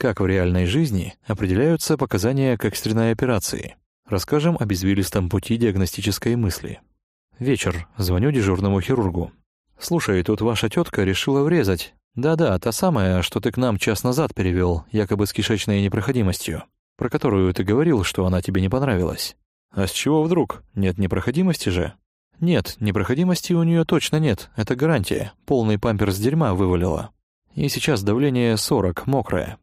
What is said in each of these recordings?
Как в реальной жизни определяются показания к экстренной операции? Расскажем об извилистом пути диагностической мысли. Вечер. Звоню дежурному хирургу. «Слушай, тут ваша тетка решила врезать. Да-да, та самая, что ты к нам час назад перевел, якобы с кишечной непроходимостью, про которую ты говорил, что она тебе не понравилась. А с чего вдруг? Нет непроходимости же?» «Нет, непроходимости у нее точно нет, это гарантия. Полный памперс дерьма вывалила. И сейчас давление 40, мокрое.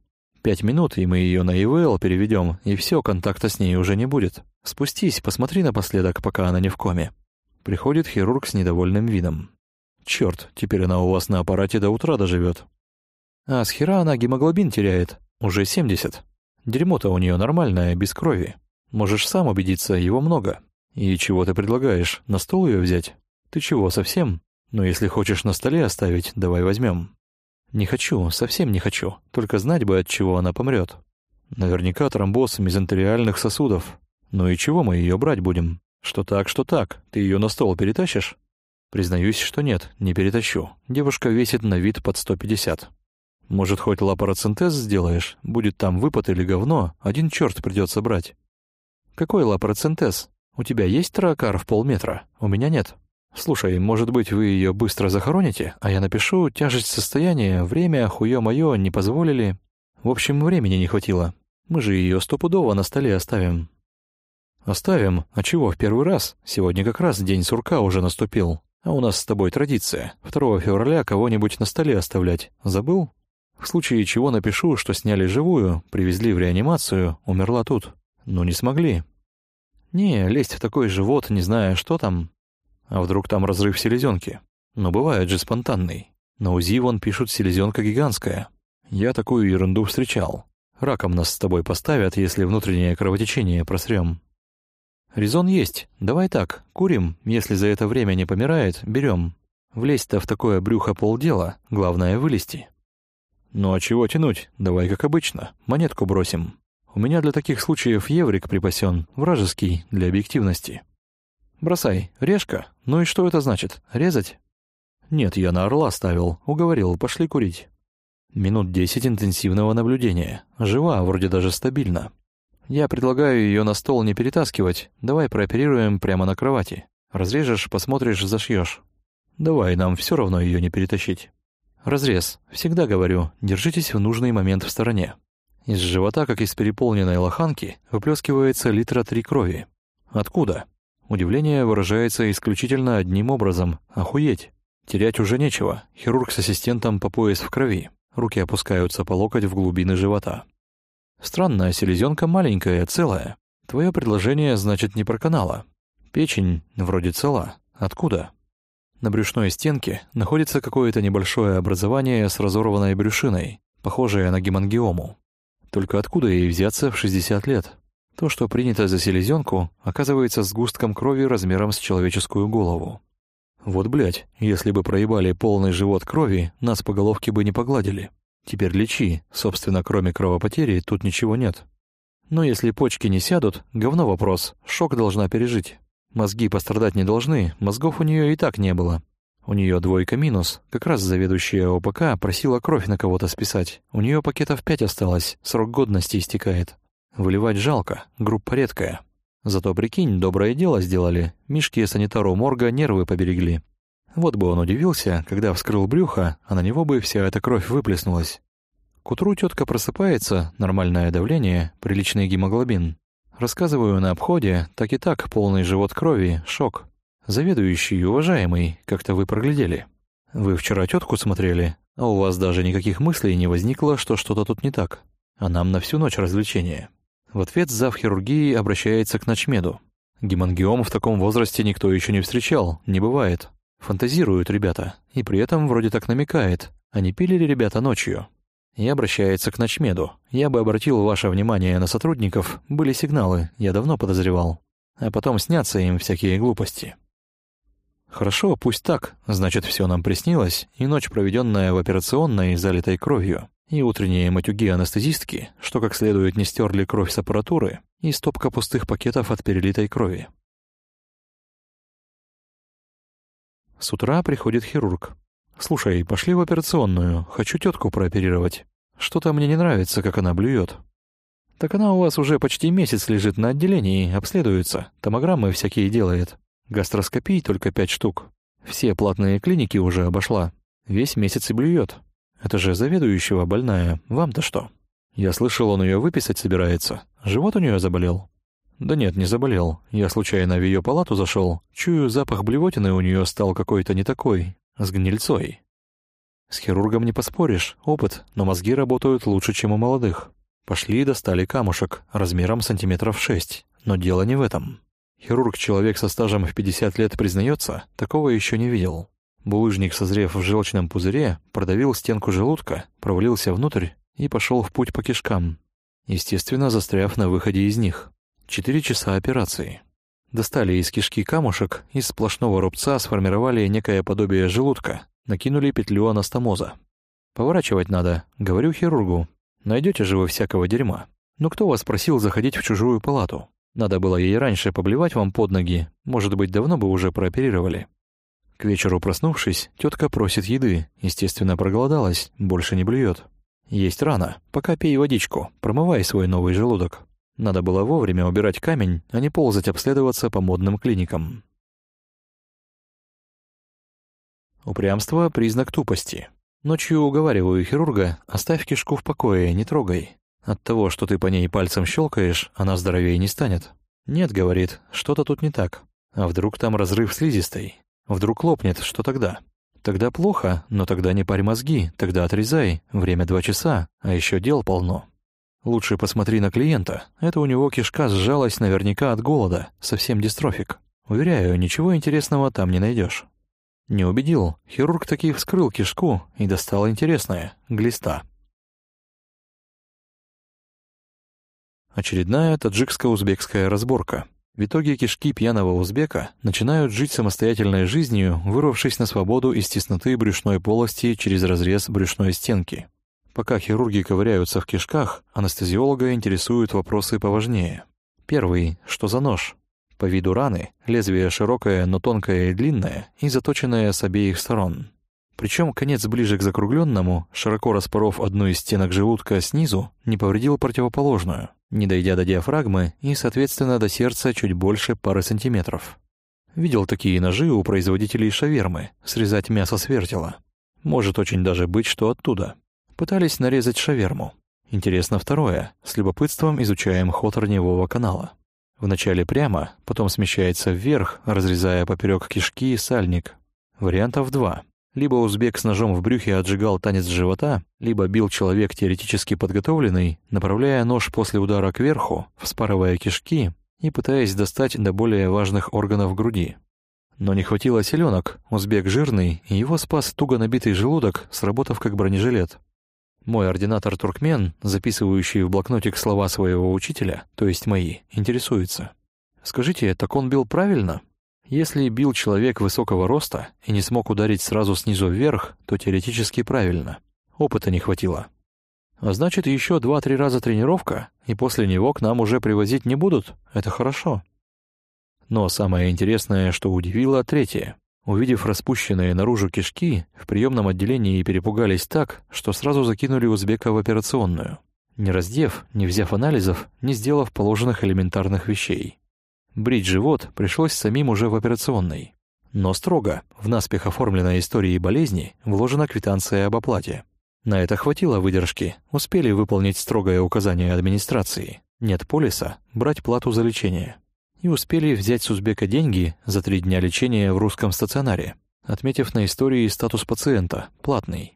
Пять минут, и мы ее на ИВЛ переведем, и все, контакта с ней уже не будет. Спустись, посмотри напоследок, пока она не в коме». Приходит хирург с недовольным видом. Черт, теперь она у вас на аппарате до утра доживет. А с хера она гемоглобин теряет. Уже 70. Дерьмо-то у нее нормальное, без крови. Можешь сам убедиться, его много. И чего ты предлагаешь, на стол ее взять? Ты чего, совсем? Ну, если хочешь на столе оставить, давай возьмем. Не хочу, совсем не хочу. Только знать бы, от чего она помрет. Наверняка тромбоз мезентериальных сосудов. Ну и чего мы ее брать будем? Что так, что так. Ты ее на стол перетащишь? Признаюсь, что нет, не перетащу. Девушка весит на вид под 150. Может, хоть лапароцентез сделаешь? Будет там выпад или говно, один черт придется брать. Какой лапароцентез? У тебя есть тракар в полметра? У меня нет. Слушай, может быть, вы ее быстро захороните, а я напишу тяжесть состояния, время, хуё моё, не позволили. В общем, времени не хватило. Мы же ее стопудово на столе оставим. Оставим? А чего, в первый раз? Сегодня как раз день сурка уже наступил. А у нас с тобой традиция. 2 февраля кого-нибудь на столе оставлять. Забыл? В случае чего напишу, что сняли живую, привезли в реанимацию, умерла тут. Но не смогли. Не, лезть в такой живот, не зная, что там. А вдруг там разрыв селезенки? Но бывает же спонтанный. На УЗИ вон пишут селезенка гигантская. Я такую ерунду встречал. Раком нас с тобой поставят, если внутреннее кровотечение просрём. Резон есть. Давай так, курим, если за это время не помирает, берем. Влезть-то в такое брюхо полдела, главное вылезти. Ну а чего тянуть? Давай как обычно, монетку бросим. У меня для таких случаев еврик припасен, вражеский, для объективности. Бросай, решка. Ну и что это значит? Резать? Нет, я на орла ставил, уговорил, пошли курить. Минут десять интенсивного наблюдения. Жива, вроде даже стабильно. Я предлагаю ее на стол не перетаскивать. Давай прооперируем прямо на кровати. Разрежешь, посмотришь, зашьешь. Давай, нам все равно ее не перетащить. Разрез. Всегда говорю, держитесь в нужный момент в стороне. Из живота, как из переполненной лоханки, выплескивается литра три крови. Откуда? Удивление выражается исключительно одним образом — охуеть. Терять уже нечего. Хирург с ассистентом по пояс в крови. Руки опускаются по локоть в глубины живота. Странная селезенка маленькая, целая. Твое предложение, значит, не про канала. Печень вроде цела. Откуда? На брюшной стенке находится какое-то небольшое образование с разорванной брюшиной, похожее на гемангиому. Только откуда ей взяться в 60 лет? То, что принято за селезенку, оказывается сгустком крови размером с человеческую голову. Вот, блядь, если бы проебали полный живот крови, нас по головке бы не погладили. Теперь лечи, собственно, кроме кровопотери тут ничего нет. Но если почки не сядут, говно вопрос, шок должна пережить. Мозги пострадать не должны, мозгов у нее и так не было. У нее двойка минус, как раз заведующая ОПК просила кровь на кого-то списать. У нее пакетов пять осталось, срок годности истекает. Выливать жалко, группа редкая. Зато, прикинь, доброе дело сделали, Мишки санитару морга нервы поберегли. Вот бы он удивился, когда вскрыл брюхо, а на него бы вся эта кровь выплеснулась. К утру тетка просыпается, нормальное давление, приличный гемоглобин. Рассказываю на обходе, так и так, полный живот крови, шок. Заведующий, уважаемый, как-то вы проглядели. Вы вчера тетку смотрели, а у вас даже никаких мыслей не возникло, что что-то тут не так. А нам на всю ночь развлечения. В ответ зав хирургии обращается к ночмеду. Гемангиом в таком возрасте никто еще не встречал, не бывает. Фантазируют ребята, и при этом вроде так намекает, а не пили ли ребята ночью. И обращается к ночмеду. Я бы обратил ваше внимание на сотрудников, были сигналы, я давно подозревал. А потом снятся им всякие глупости. Хорошо, пусть так, значит, все нам приснилось, и ночь, проведенная в операционной, залитой кровью, и утренние матюги анестезистки, что как следует не стерли кровь с аппаратуры, и стопка пустых пакетов от перелитой крови. С утра приходит хирург. «Слушай, пошли в операционную, хочу тетку прооперировать». Что-то мне не нравится, как она блюет. Так она у вас уже почти месяц лежит на отделении, обследуется, томограммы всякие делает. Гастроскопий только пять штук. Все платные клиники уже обошла. Весь месяц и блюет. Это же заведующего больная. Вам-то что? Я слышал, он ее выписать собирается. Живот у нее заболел? Да нет, не заболел. Я случайно в ее палату зашел. Чую, запах блевотины у нее стал какой-то не такой, с гнильцой. С хирургом не поспоришь, опыт, но мозги работают лучше, чем у молодых. Пошли и достали камушек, размером сантиметров шесть. Но дело не в этом. Хирург-человек со стажем в 50 лет признается, такого еще не видел. Булыжник, созрев в желчном пузыре, продавил стенку желудка, провалился внутрь и пошел в путь по кишкам, естественно, застряв на выходе из них. Четыре часа операции. Достали из кишки камушек, из сплошного рубца сформировали некое подобие желудка, накинули петлю анастомоза. «Поворачивать надо», — говорю хирургу. «Найдете же вы всякого дерьма. Ну кто вас просил заходить в чужую палату? Надо было ей раньше поблевать вам под ноги, может быть, давно бы уже прооперировали». К вечеру проснувшись, тетка просит еды, естественно, проголодалась, больше не блюет. Есть рано, пока пей водичку, промывай свой новый желудок. Надо было вовремя убирать камень, а не ползать обследоваться по модным клиникам. Упрямство — признак тупости. Ночью уговариваю хирурга, оставь кишку в покое, не трогай. От того, что ты по ней пальцем щелкаешь, она здоровее не станет. Нет, говорит, что-то тут не так. А вдруг там разрыв слизистой? Вдруг лопнет, что тогда? Тогда плохо, но тогда не парь мозги, тогда отрезай, время два часа, а еще дел полно. Лучше посмотри на клиента. Это у него кишка сжалась наверняка от голода, совсем дистрофик. Уверяю, ничего интересного там не найдешь. Не убедил. Хирург таки вскрыл кишку и достал интересное — глиста. Очередная таджикско-узбекская разборка. В итоге кишки пьяного узбека начинают жить самостоятельной жизнью, вырвавшись на свободу из тесноты брюшной полости через разрез брюшной стенки. Пока хирурги ковыряются в кишках, анестезиолога интересуют вопросы поважнее. Первый — что за нож? По виду раны, лезвие широкое, но тонкое и длинное, и заточенное с обеих сторон. Причем конец ближе к закругленному, широко распоров одну из стенок желудка снизу, не повредил противоположную, не дойдя до диафрагмы и, соответственно, до сердца чуть больше пары сантиметров. Видел такие ножи у производителей шавермы, срезать мясо с вертела. Может очень даже быть, что оттуда. Пытались нарезать шаверму. Интересно второе. С любопытством изучаем ход раневого канала. Вначале прямо, потом смещается вверх, разрезая поперек кишки сальник. Вариантов два. Либо узбек с ножом в брюхе отжигал танец живота, либо бил человек теоретически подготовленный, направляя нож после удара кверху, вспарывая кишки и пытаясь достать до более важных органов груди. Но не хватило селенок, узбек жирный, и его спас туго набитый желудок, сработав как бронежилет. Мой ординатор туркмен, записывающий в блокнотик слова своего учителя, то есть мои, интересуется. Скажите, так он бил правильно? Если бил человек высокого роста и не смог ударить сразу снизу вверх, то теоретически правильно. Опыта не хватило. А значит, еще два-три раза тренировка, и после него к нам уже привозить не будут. Это хорошо. Но самое интересное, что удивило, третье. Увидев распущенные наружу кишки, в приемном отделении перепугались так, что сразу закинули узбека в операционную, не раздев, не взяв анализов, не сделав положенных элементарных вещей. Брить живот пришлось самим уже в операционной. Но строго, в наспех оформленной истории болезни, вложена квитанция об оплате. На это хватило выдержки, успели выполнить строгое указание администрации. Нет полиса, брать плату за лечение и успели взять с узбека деньги за три дня лечения в русском стационаре, отметив на истории статус пациента, платный.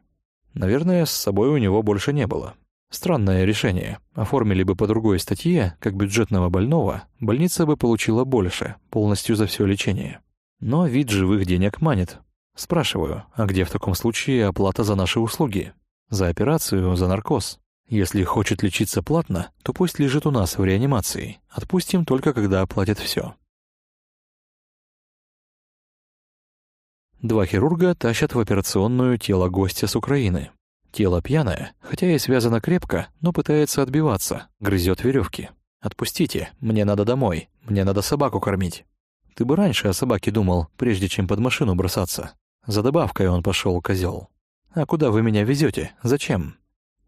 Наверное, с собой у него больше не было. Странное решение. Оформили бы по другой статье, как бюджетного больного, больница бы получила больше, полностью за все лечение. Но вид живых денег манит. Спрашиваю, а где в таком случае оплата за наши услуги? За операцию, за наркоз? Если хочет лечиться платно, то пусть лежит у нас в реанимации. Отпустим только, когда оплатит все. Два хирурга тащат в операционную тело гостя с Украины. Тело пьяное, хотя и связано крепко, но пытается отбиваться, грызет веревки. «Отпустите, мне надо домой, мне надо собаку кормить». Ты бы раньше о собаке думал, прежде чем под машину бросаться. За добавкой он пошел, козел. «А куда вы меня везете? Зачем?»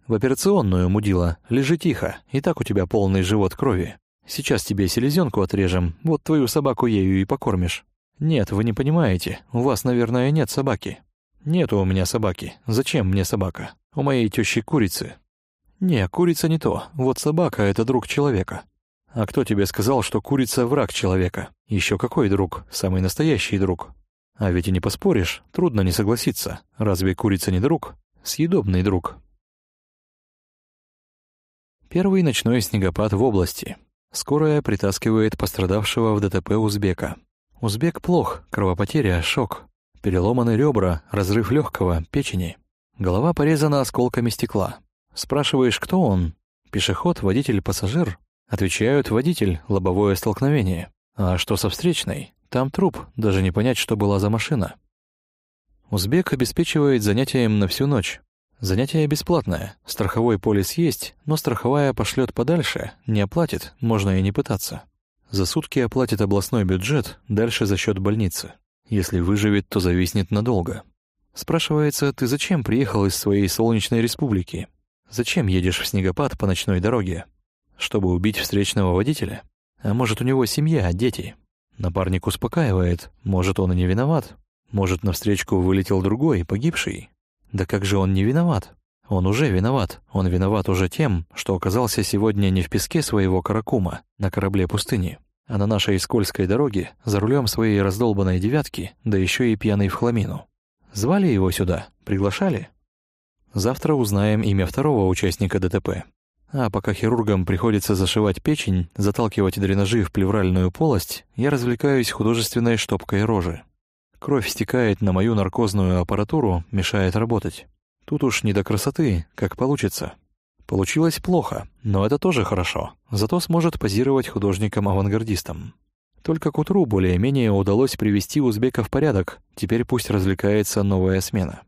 В операционную, мудила, лежи тихо, и так у тебя полный живот крови. Сейчас тебе селезенку отрежем, вот твою собаку ею и покормишь. Нет, вы не понимаете, у вас, наверное, нет собаки. Нету у меня собаки. Зачем мне собака? У моей тещи курицы. Не, курица не то. Вот собака — это друг человека. А кто тебе сказал, что курица — враг человека? Еще какой друг? Самый настоящий друг. А ведь и не поспоришь, трудно не согласиться. Разве курица не друг? Съедобный друг. Первый ночной снегопад в области. Скорая притаскивает пострадавшего в ДТП узбека. Узбек плох, кровопотеря, шок. Переломаны ребра, разрыв легкого, печени. Голова порезана осколками стекла. Спрашиваешь, кто он? Пешеход, водитель, пассажир? Отвечают, водитель, лобовое столкновение. А что со встречной? Там труп, даже не понять, что была за машина. Узбек обеспечивает занятием на всю ночь. Занятие бесплатное, страховой полис есть, но страховая пошлет подальше, не оплатит, можно и не пытаться. За сутки оплатит областной бюджет, дальше за счет больницы. Если выживет, то зависнет надолго. Спрашивается, ты зачем приехал из своей солнечной республики? Зачем едешь в снегопад по ночной дороге? Чтобы убить встречного водителя? А может, у него семья, дети? Напарник успокаивает, может, он и не виноват. Может, навстречку вылетел другой, погибший. Да как же он не виноват? Он уже виноват. Он виноват уже тем, что оказался сегодня не в песке своего каракума, на корабле пустыни, а на нашей скользкой дороге, за рулем своей раздолбанной девятки, да еще и пьяный в хламину. Звали его сюда? Приглашали? Завтра узнаем имя второго участника ДТП. А пока хирургам приходится зашивать печень, заталкивать дренажи в плевральную полость, я развлекаюсь художественной штопкой рожи. Кровь стекает на мою наркозную аппаратуру, мешает работать. Тут уж не до красоты, как получится. Получилось плохо, но это тоже хорошо. Зато сможет позировать художником-авангардистом. Только к утру более-менее удалось привести узбека в порядок, теперь пусть развлекается новая смена.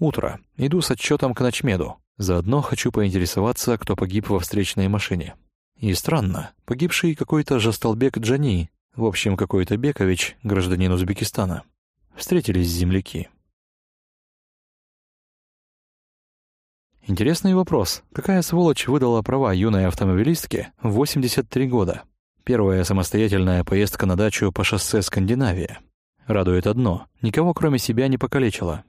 Утро. Иду с отчетом к ночмеду. Заодно хочу поинтересоваться, кто погиб во встречной машине. И странно, погибший какой-то Жасталбек Джани, в общем, какой-то Бекович, гражданин Узбекистана. Встретились земляки. Интересный вопрос. Какая сволочь выдала права юной автомобилистке в 83 года? Первая самостоятельная поездка на дачу по шоссе Скандинавия. Радует одно — никого кроме себя не покалечила.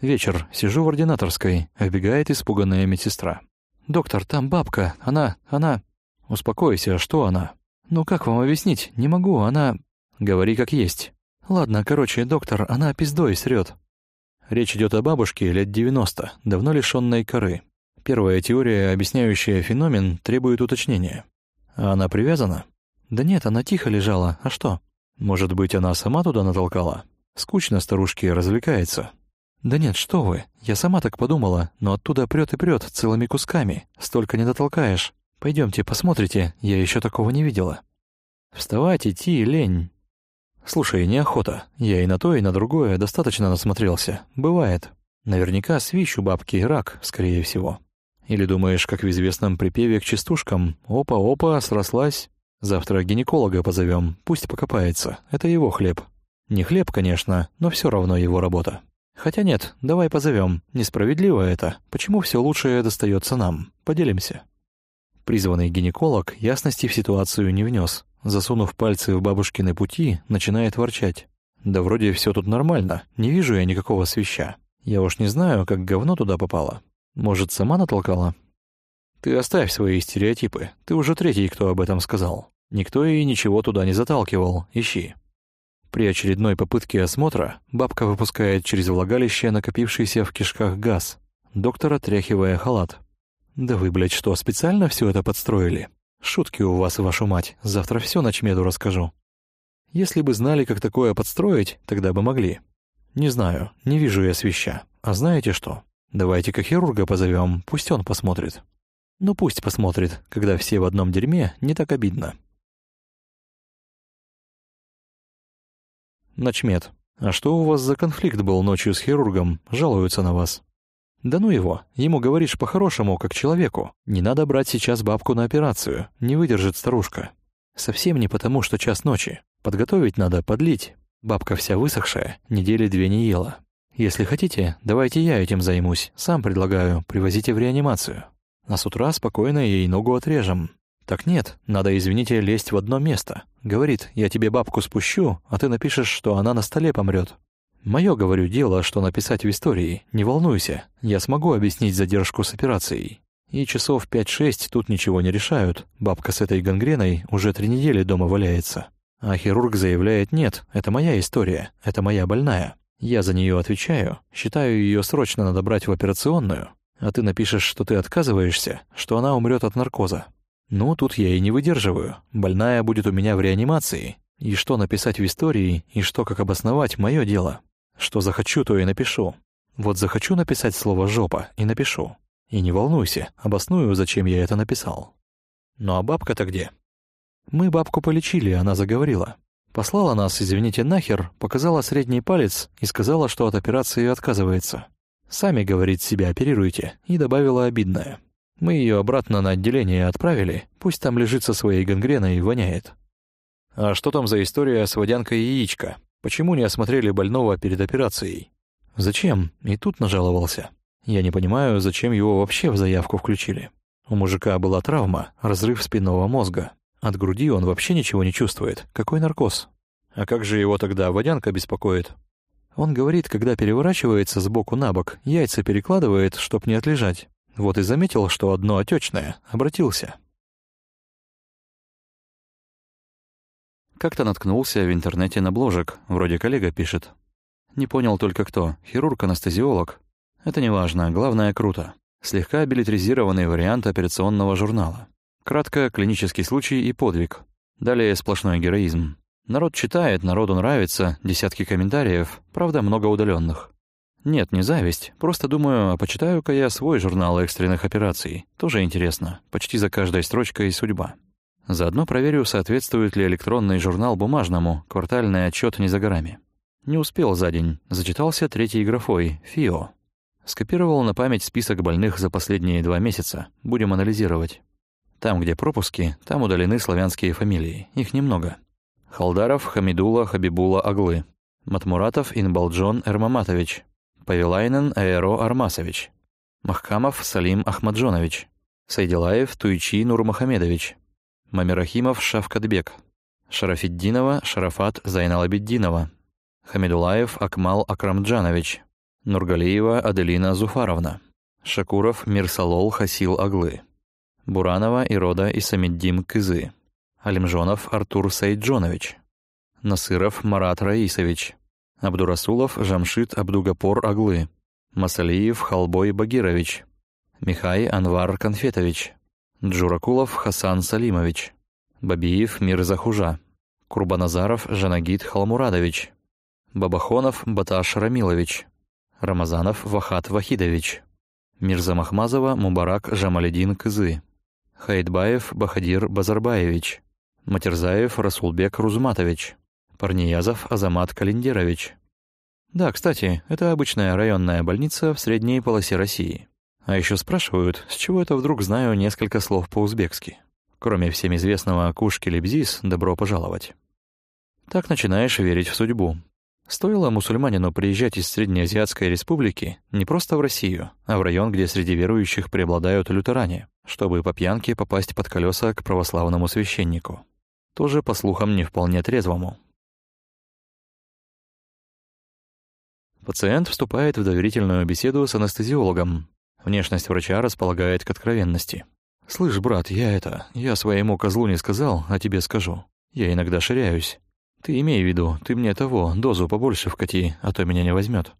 Вечер. Сижу в ординаторской. Вбегает испуганная медсестра. «Доктор, там бабка. Она... она...» «Успокойся, что она?» «Ну как вам объяснить? Не могу, она...» «Говори как есть». «Ладно, короче, доктор, она пиздой срет. Речь идет о бабушке лет 90, давно лишенной коры. Первая теория, объясняющая феномен, требует уточнения. А она привязана? Да нет, она тихо лежала. А что? Может быть, она сама туда натолкала? Скучно старушке развлекается. Да нет, что вы. Я сама так подумала, но оттуда прет и прет целыми кусками. Столько не дотолкаешь. Пойдемте, посмотрите, я еще такого не видела. Вставать, идти, лень. «Слушай, неохота. Я и на то, и на другое достаточно насмотрелся. Бывает. Наверняка свищу бабки рак, скорее всего. Или думаешь, как в известном припеве к частушкам «Опа-опа, срослась». Завтра гинеколога позовем, пусть покопается. Это его хлеб. Не хлеб, конечно, но все равно его работа. Хотя нет, давай позовем. Несправедливо это. Почему все лучшее достается нам? Поделимся». Призванный гинеколог ясности в ситуацию не внес, засунув пальцы в бабушкины пути, начинает ворчать. «Да вроде все тут нормально, не вижу я никакого свища. Я уж не знаю, как говно туда попало. Может, сама натолкала?» «Ты оставь свои стереотипы, ты уже третий, кто об этом сказал. Никто и ничего туда не заталкивал, ищи». При очередной попытке осмотра бабка выпускает через влагалище накопившийся в кишках газ, доктор отряхивая халат. «Да вы, блядь, что, специально все это подстроили?» Шутки у вас, вашу мать, завтра все ночмеду расскажу. Если бы знали, как такое подстроить, тогда бы могли. Не знаю, не вижу я свища. А знаете что? Давайте-ка хирурга позовем, пусть он посмотрит. Ну пусть посмотрит, когда все в одном дерьме, не так обидно. Ночмед. А что у вас за конфликт был ночью с хирургом? Жалуются на вас. «Да ну его, ему говоришь по-хорошему, как человеку. Не надо брать сейчас бабку на операцию, не выдержит старушка. Совсем не потому, что час ночи. Подготовить надо, подлить. Бабка вся высохшая, недели две не ела. Если хотите, давайте я этим займусь. Сам предлагаю, привозите в реанимацию. А с утра спокойно ей ногу отрежем. Так нет, надо, извините, лезть в одно место. Говорит, я тебе бабку спущу, а ты напишешь, что она на столе помрет. Мое, говорю, дело, что написать в истории. Не волнуйся, я смогу объяснить задержку с операцией. И часов 5-6 тут ничего не решают. Бабка с этой гангреной уже три недели дома валяется. А хирург заявляет, нет, это моя история, это моя больная. Я за нее отвечаю, считаю ее срочно надо брать в операционную, а ты напишешь, что ты отказываешься, что она умрет от наркоза. Ну, тут я и не выдерживаю. Больная будет у меня в реанимации. И что написать в истории, и что как обосновать, мое дело. Что захочу, то и напишу. Вот захочу написать слово «жопа» и напишу. И не волнуйся, обосную, зачем я это написал. Ну а бабка-то где? Мы бабку полечили, она заговорила. Послала нас, извините, нахер, показала средний палец и сказала, что от операции отказывается. Сами, говорит, себя оперируйте, и добавила обидное. Мы ее обратно на отделение отправили, пусть там лежит со своей гангреной и воняет. А что там за история с водянкой яичко? Почему не осмотрели больного перед операцией? Зачем? И тут нажаловался. Я не понимаю, зачем его вообще в заявку включили. У мужика была травма, разрыв спинного мозга. От груди он вообще ничего не чувствует. Какой наркоз? А как же его тогда водянка беспокоит? Он говорит, когда переворачивается с боку на бок, яйца перекладывает, чтоб не отлежать. Вот и заметил, что одно отечное, обратился. Как-то наткнулся в интернете на бложек, вроде коллега пишет. Не понял только кто, хирург-анестезиолог. Это не важно, главное круто. Слегка билетризированный вариант операционного журнала. Кратко, клинический случай и подвиг. Далее сплошной героизм. Народ читает, народу нравится, десятки комментариев, правда, много удаленных. Нет, не зависть, просто думаю, а почитаю-ка я свой журнал экстренных операций. Тоже интересно, почти за каждой строчкой судьба. Заодно проверю, соответствует ли электронный журнал бумажному, квартальный отчет не за горами. Не успел за день, зачитался третьей графой, ФИО. Скопировал на память список больных за последние два месяца. Будем анализировать. Там, где пропуски, там удалены славянские фамилии. Их немного. Халдаров, Хамидула, Хабибула, Аглы. Матмуратов, Инбалджон, Эрмаматович. Павелайнен, Аэро, Армасович. Махкамов, Салим Ахмаджонович. Сайдилаев, Туичи, Нурмахамедович. Мамирахимов, Шавкатбек. Шарафиддинова, Шарафат, Зайналабиддинова. Хамидулаев, Акмал Акрамджанович. Нургалиева Аделина Зуфаровна. Шакуров Мирсалол Хасил Аглы. Буранова Ирода Исамиддим Кызы. Алимжонов Артур Саиджонович. Насыров Марат Раисович. Абдурасулов Жамшит Абдугапор Аглы. Масалиев Халбой Багирович. Михай Анвар Конфетович. Джуракулов Хасан Салимович. Бабиев Мирзахужа. Курбаназаров Жанагид Халмурадович. Бабахонов Баташ Рамилович. Рамазанов Вахат Вахидович, Мирзамахмазова Мубарак Жамаледин Кызы, Хайдбаев Бахадир Базарбаевич, Матерзаев Расулбек Рузматович, Парниязов Азамат Калиндерович. Да, кстати, это обычная районная больница в средней полосе России. А еще спрашивают, с чего это вдруг знаю несколько слов по-узбекски. Кроме всем известного «Кушки Лебзис» «Добро пожаловать». Так начинаешь верить в судьбу. Стоило мусульманину приезжать из Среднеазиатской республики не просто в Россию, а в район, где среди верующих преобладают лютеране, чтобы по пьянке попасть под колеса к православному священнику. Тоже, по слухам, не вполне трезвому. Пациент вступает в доверительную беседу с анестезиологом. Внешность врача располагает к откровенности. «Слышь, брат, я это... Я своему козлу не сказал, а тебе скажу. Я иногда ширяюсь. Ты имей в виду, ты мне того, дозу побольше вкати, а то меня не возьмет.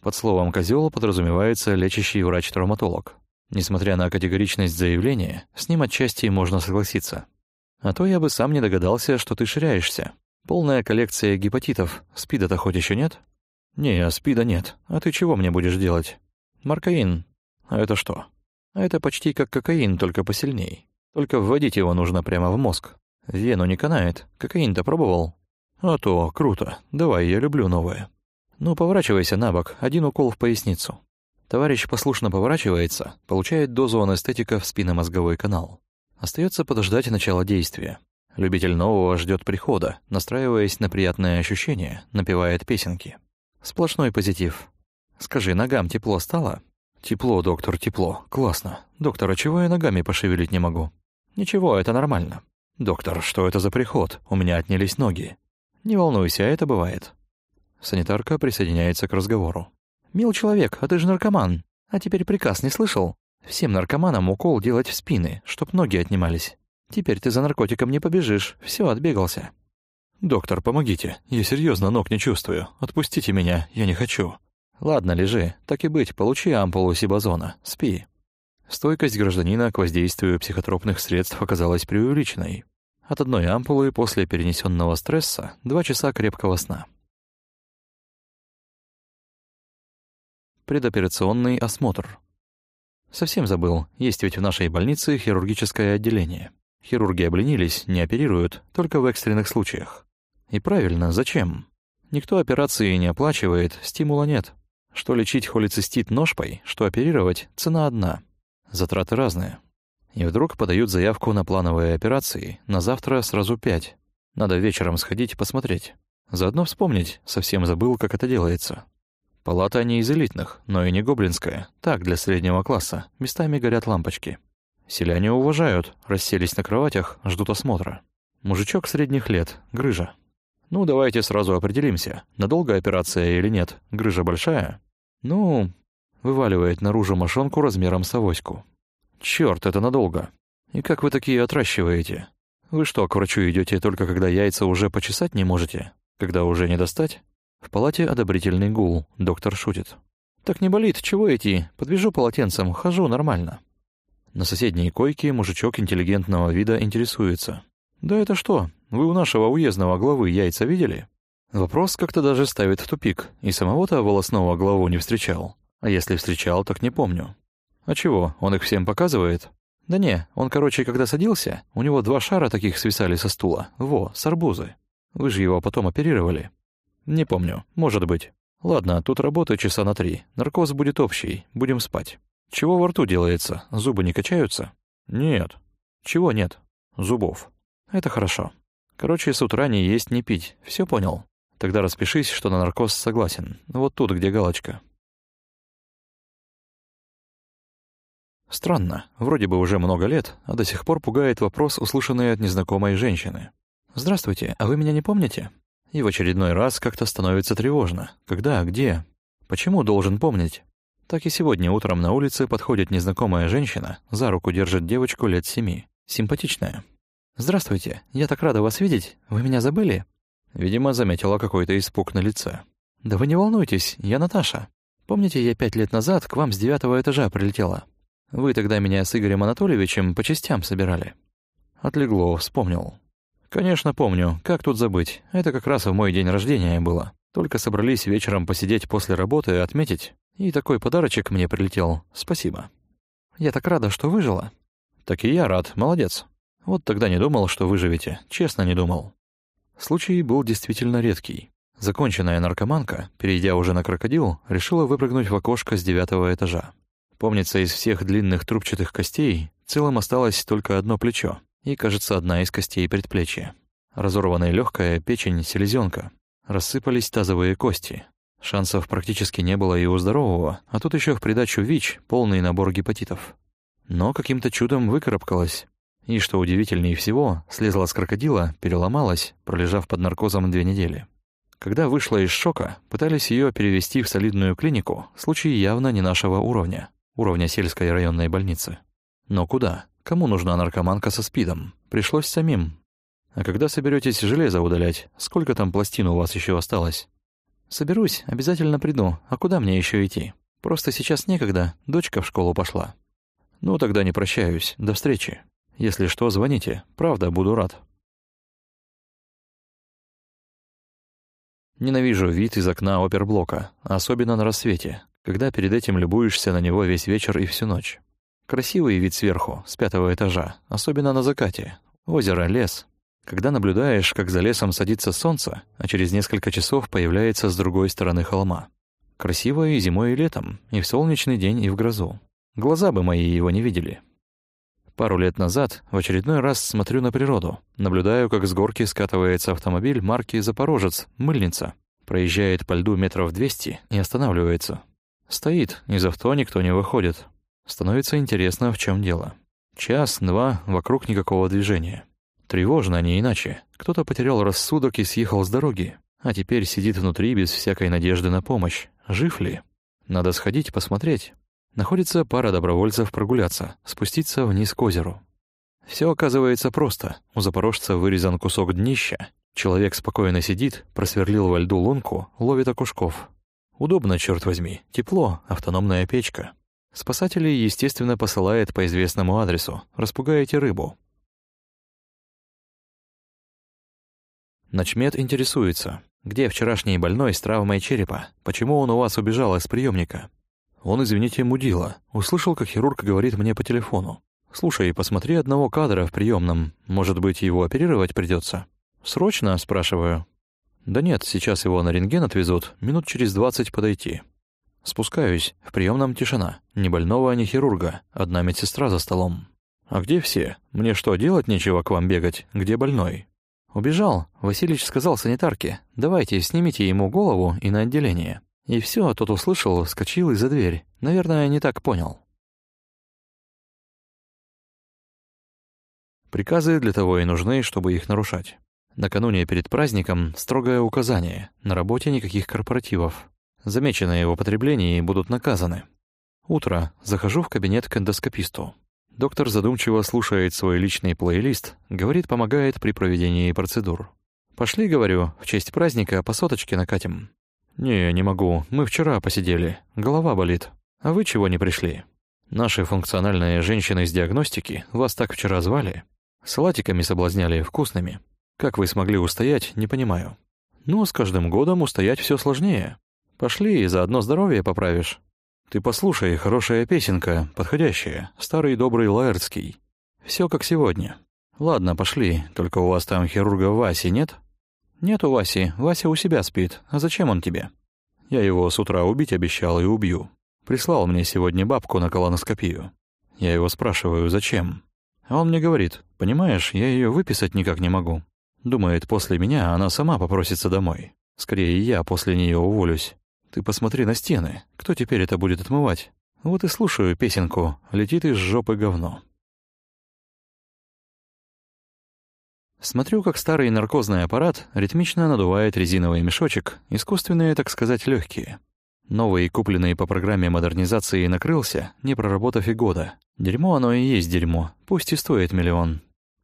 Под словом «козёл» подразумевается лечащий врач-травматолог. Несмотря на категоричность заявления, с ним отчасти можно согласиться. А то я бы сам не догадался, что ты ширяешься. Полная коллекция гепатитов. Спида-то хоть еще нет? Не, спида нет. А ты чего мне будешь делать? Маркаин. А это что? А это почти как кокаин, только посильней. Только вводить его нужно прямо в мозг. Вену не канает. Кокаин-то пробовал? «А то, круто. Давай, я люблю новое». «Ну, поворачивайся на бок, один укол в поясницу». Товарищ послушно поворачивается, получает дозу анестетика в спинномозговой канал. Остается подождать начала действия. Любитель нового ждет прихода, настраиваясь на приятное ощущение, напевает песенки. Сплошной позитив. Скажи, ногам тепло стало?» «Тепло, доктор, тепло. Классно. Доктор, а чего я ногами пошевелить не могу?» «Ничего, это нормально». «Доктор, что это за приход? У меня отнялись ноги». «Не волнуйся, это бывает». Санитарка присоединяется к разговору. «Мил человек, а ты же наркоман. А теперь приказ не слышал? Всем наркоманам укол делать в спины, чтоб ноги отнимались. Теперь ты за наркотиком не побежишь, все отбегался». «Доктор, помогите. Я серьезно ног не чувствую. Отпустите меня, я не хочу». «Ладно, лежи. Так и быть, получи ампулу сибазона. Спи». Стойкость гражданина к воздействию психотропных средств оказалась преувеличенной. От одной ампулы после перенесенного стресса два часа крепкого сна. Предоперационный осмотр. Совсем забыл, есть ведь в нашей больнице хирургическое отделение. Хирурги обленились, не оперируют, только в экстренных случаях. И правильно, зачем? Никто операции не оплачивает, стимула нет. Что лечить холецистит ножпой, что оперировать, цена одна. Затраты разные. И вдруг подают заявку на плановые операции, на завтра сразу пять. Надо вечером сходить посмотреть. Заодно вспомнить, совсем забыл, как это делается. Палата не из элитных, но и не гоблинская. Так, для среднего класса. Местами горят лампочки. Селяне уважают, расселись на кроватях, ждут осмотра. Мужичок средних лет, грыжа. Ну, давайте сразу определимся, надолго операция или нет. Грыжа большая? Ну, вываливает наружу мошонку размером с авоську. Чёрт, это надолго. И как вы такие отращиваете? Вы что, к врачу идете только когда яйца уже почесать не можете? Когда уже не достать? В палате одобрительный гул, доктор шутит. «Так не болит, чего идти? Подвяжу полотенцем, хожу нормально». На соседней койке мужичок интеллигентного вида интересуется. «Да это что, вы у нашего уездного главы яйца видели?» Вопрос как-то даже ставит в тупик, и самого-то волосного главу не встречал. А если встречал, так не помню. А чего, он их всем показывает? Да не, он, короче, когда садился, у него два шара таких свисали со стула. Во, с арбузы. Вы же его потом оперировали. Не помню, может быть. Ладно, тут работа часа на три. Наркоз будет общий, будем спать. Чего во рту делается? Зубы не качаются? Нет. Чего нет? Зубов. Это хорошо. Короче, с утра не есть, не пить. Все понял? Тогда распишись, что на наркоз согласен. Вот тут, где галочка. Странно. Вроде бы уже много лет, а до сих пор пугает вопрос, услышанный от незнакомой женщины. «Здравствуйте, а вы меня не помните?» И в очередной раз как-то становится тревожно. Когда, где? Почему должен помнить? Так и сегодня утром на улице подходит незнакомая женщина, за руку держит девочку лет семи. Симпатичная. «Здравствуйте, я так рада вас видеть. Вы меня забыли?» Видимо, заметила какой-то испуг на лице. «Да вы не волнуйтесь, я Наташа. Помните, я пять лет назад к вам с девятого этажа прилетела? Вы тогда меня с Игорем Анатольевичем по частям собирали». Отлегло, вспомнил. «Конечно, помню. Как тут забыть? Это как раз в мой день рождения было. Только собрались вечером посидеть после работы и отметить. И такой подарочек мне прилетел. Спасибо. Я так рада, что выжила». «Так и я рад. Молодец. Вот тогда не думал, что выживете. Честно не думал». Случай был действительно редкий. Законченная наркоманка, перейдя уже на крокодил, решила выпрыгнуть в окошко с девятого этажа. Помнится, из всех длинных трубчатых костей целым осталось только одно плечо и, кажется, одна из костей предплечья. Разорванная легкая печень, селезенка. Рассыпались тазовые кости. Шансов практически не было и у здорового, а тут еще в придачу ВИЧ полный набор гепатитов. Но каким-то чудом выкарабкалась. И, что удивительнее всего, слезла с крокодила, переломалась, пролежав под наркозом две недели. Когда вышла из шока, пытались ее перевести в солидную клинику, случай явно не нашего уровня, уровня сельской районной больницы. Но куда? Кому нужна наркоманка со спидом? Пришлось самим. А когда соберетесь железо удалять, сколько там пластин у вас еще осталось? Соберусь, обязательно приду. А куда мне еще идти? Просто сейчас некогда, дочка в школу пошла. Ну, тогда не прощаюсь. До встречи. Если что, звоните. Правда, буду рад. Ненавижу вид из окна оперблока, особенно на рассвете, когда перед этим любуешься на него весь вечер и всю ночь. Красивый вид сверху, с пятого этажа, особенно на закате. Озеро, лес. Когда наблюдаешь, как за лесом садится солнце, а через несколько часов появляется с другой стороны холма. Красиво и зимой, и летом, и в солнечный день, и в грозу. Глаза бы мои его не видели. Пару лет назад в очередной раз смотрю на природу, наблюдаю, как с горки скатывается автомобиль марки «Запорожец», «Мыльница». Проезжает по льду метров двести и останавливается. Стоит, из авто никто не выходит. Становится интересно, в чем дело. Час-два, вокруг никакого движения. Тревожно, не иначе. Кто-то потерял рассудок и съехал с дороги, а теперь сидит внутри без всякой надежды на помощь. Жив ли? Надо сходить, посмотреть. Находится пара добровольцев прогуляться, спуститься вниз к озеру. Все оказывается просто. У запорожца вырезан кусок днища. Человек спокойно сидит, просверлил во льду лунку, ловит окушков. Удобно, черт возьми. Тепло, автономная печка. Спасателей, естественно, посылает по известному адресу. Распугаете рыбу. Начмет интересуется, где вчерашний больной с травмой черепа? Почему он у вас убежал из приемника? Он, извините, мудила. Услышал, как хирург говорит мне по телефону. «Слушай, посмотри одного кадра в приемном. Может быть, его оперировать придется. «Срочно?» — спрашиваю. «Да нет, сейчас его на рентген отвезут. Минут через двадцать подойти». Спускаюсь. В приемном тишина. Ни больного, ни хирурга. Одна медсестра за столом. «А где все? Мне что, делать нечего к вам бегать? Где больной?» «Убежал. Васильевич сказал санитарке. Давайте, снимите ему голову и на отделение». И все, тот услышал, вскочил из-за дверь. Наверное, не так понял. Приказы для того и нужны, чтобы их нарушать. Накануне перед праздником строгое указание – на работе никаких корпоративов. Замеченные в употреблении будут наказаны. Утро. Захожу в кабинет к эндоскописту. Доктор задумчиво слушает свой личный плейлист, говорит, помогает при проведении процедур. «Пошли, — говорю, — в честь праздника по соточке накатим». «Не, не могу. Мы вчера посидели. Голова болит. А вы чего не пришли?» «Наши функциональные женщины из диагностики вас так вчера звали?» Салатиками соблазняли, вкусными. Как вы смогли устоять, не понимаю. Ну, с каждым годом устоять все сложнее. Пошли, и заодно здоровье поправишь. Ты послушай, хорошая песенка, подходящая, старый добрый лаэртский. Все как сегодня. Ладно, пошли, только у вас там хирурга Васи нет? Нет у Васи, Вася у себя спит. А зачем он тебе? Я его с утра убить обещал и убью. Прислал мне сегодня бабку на колоноскопию. Я его спрашиваю, зачем? А он мне говорит, понимаешь, я ее выписать никак не могу. Думает, после меня она сама попросится домой. Скорее, я после нее уволюсь. Ты посмотри на стены. Кто теперь это будет отмывать? Вот и слушаю песенку «Летит из жопы говно». Смотрю, как старый наркозный аппарат ритмично надувает резиновый мешочек, искусственные, так сказать, легкие. Новый, купленный по программе модернизации, накрылся, не проработав и года. Дерьмо оно и есть дерьмо, пусть и стоит миллион.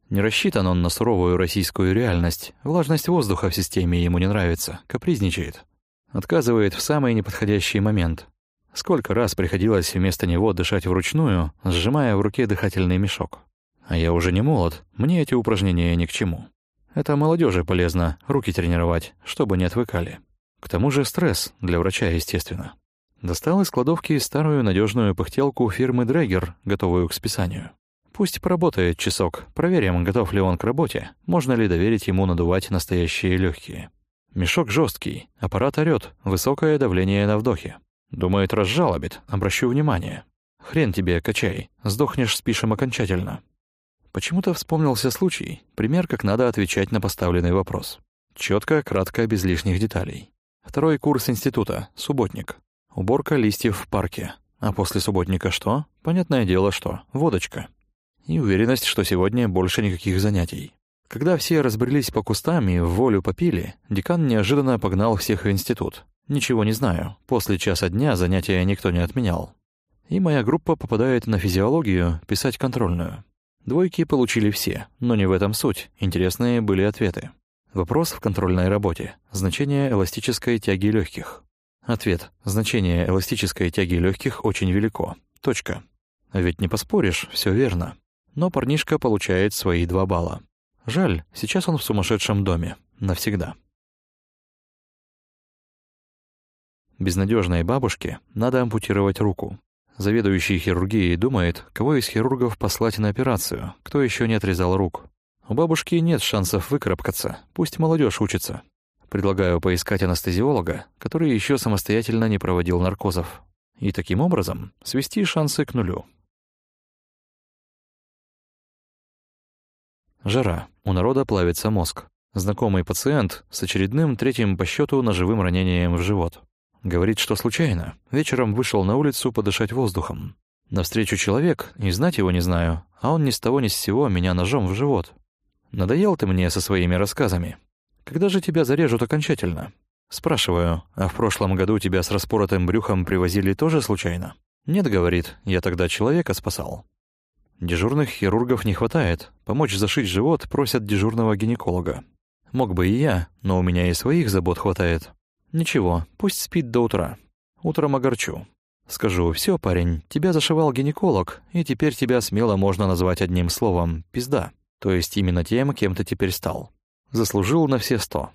Не рассчитан он на суровую российскую реальность. Влажность воздуха в системе ему не нравится, капризничает. Отказывает в самый неподходящий момент. Сколько раз приходилось вместо него дышать вручную, сжимая в руке дыхательный мешок. Я уже не молод, мне эти упражнения ни к чему. Это молодежи полезно, руки тренировать, чтобы не отвыкали. К тому же стресс, для врача, естественно. Достал из кладовки старую надежную пыхтелку фирмы Дрэггер, готовую к списанию. Пусть поработает часок, проверим, готов ли он к работе, можно ли доверить ему надувать настоящие легкие. Мешок жесткий, аппарат орёт, высокое давление на вдохе. Думает, разжалобит, обращу внимание. Хрен тебе, качай, сдохнешь, спишем окончательно. Почему-то вспомнился случай, пример, как надо отвечать на поставленный вопрос. Четко, кратко, без лишних деталей. Второй курс института, субботник. Уборка листьев в парке. А после субботника что? Понятное дело, что. Водочка. И уверенность, что сегодня больше никаких занятий. Когда все разбрелись по кустам и в волю попили, декан неожиданно погнал всех в институт. Ничего не знаю. После часа дня занятия никто не отменял. И моя группа попадает на физиологию писать контрольную. Двойки получили все, но не в этом суть. Интересные были ответы. Вопрос в контрольной работе. Значение эластической тяги легких. Ответ. Значение эластической тяги легких очень велико. Точка. А ведь не поспоришь, все верно. Но парнишка получает свои два балла. Жаль, сейчас он в сумасшедшем доме. Навсегда. Безнадежной бабушке надо ампутировать руку. Заведующий хирургией думает, кого из хирургов послать на операцию, кто еще не отрезал рук. У бабушки нет шансов выкарабкаться, пусть молодежь учится. Предлагаю поискать анестезиолога, который еще самостоятельно не проводил наркозов. И таким образом свести шансы к нулю. Жара. У народа плавится мозг. Знакомый пациент с очередным третьим по счету ножевым ранением в живот. Говорит, что случайно. Вечером вышел на улицу подышать воздухом. Навстречу человек, и знать его не знаю, а он ни с того ни с сего меня ножом в живот. Надоел ты мне со своими рассказами. Когда же тебя зарежут окончательно? Спрашиваю, а в прошлом году тебя с распоротым брюхом привозили тоже случайно? Нет, говорит, я тогда человека спасал. Дежурных хирургов не хватает. Помочь зашить живот просят дежурного гинеколога. Мог бы и я, но у меня и своих забот хватает. Ничего, пусть спит до утра. Утром огорчу. Скажу, все, парень, тебя зашивал гинеколог, и теперь тебя смело можно назвать одним словом «пизда». То есть именно тем, кем ты теперь стал. Заслужил на все сто.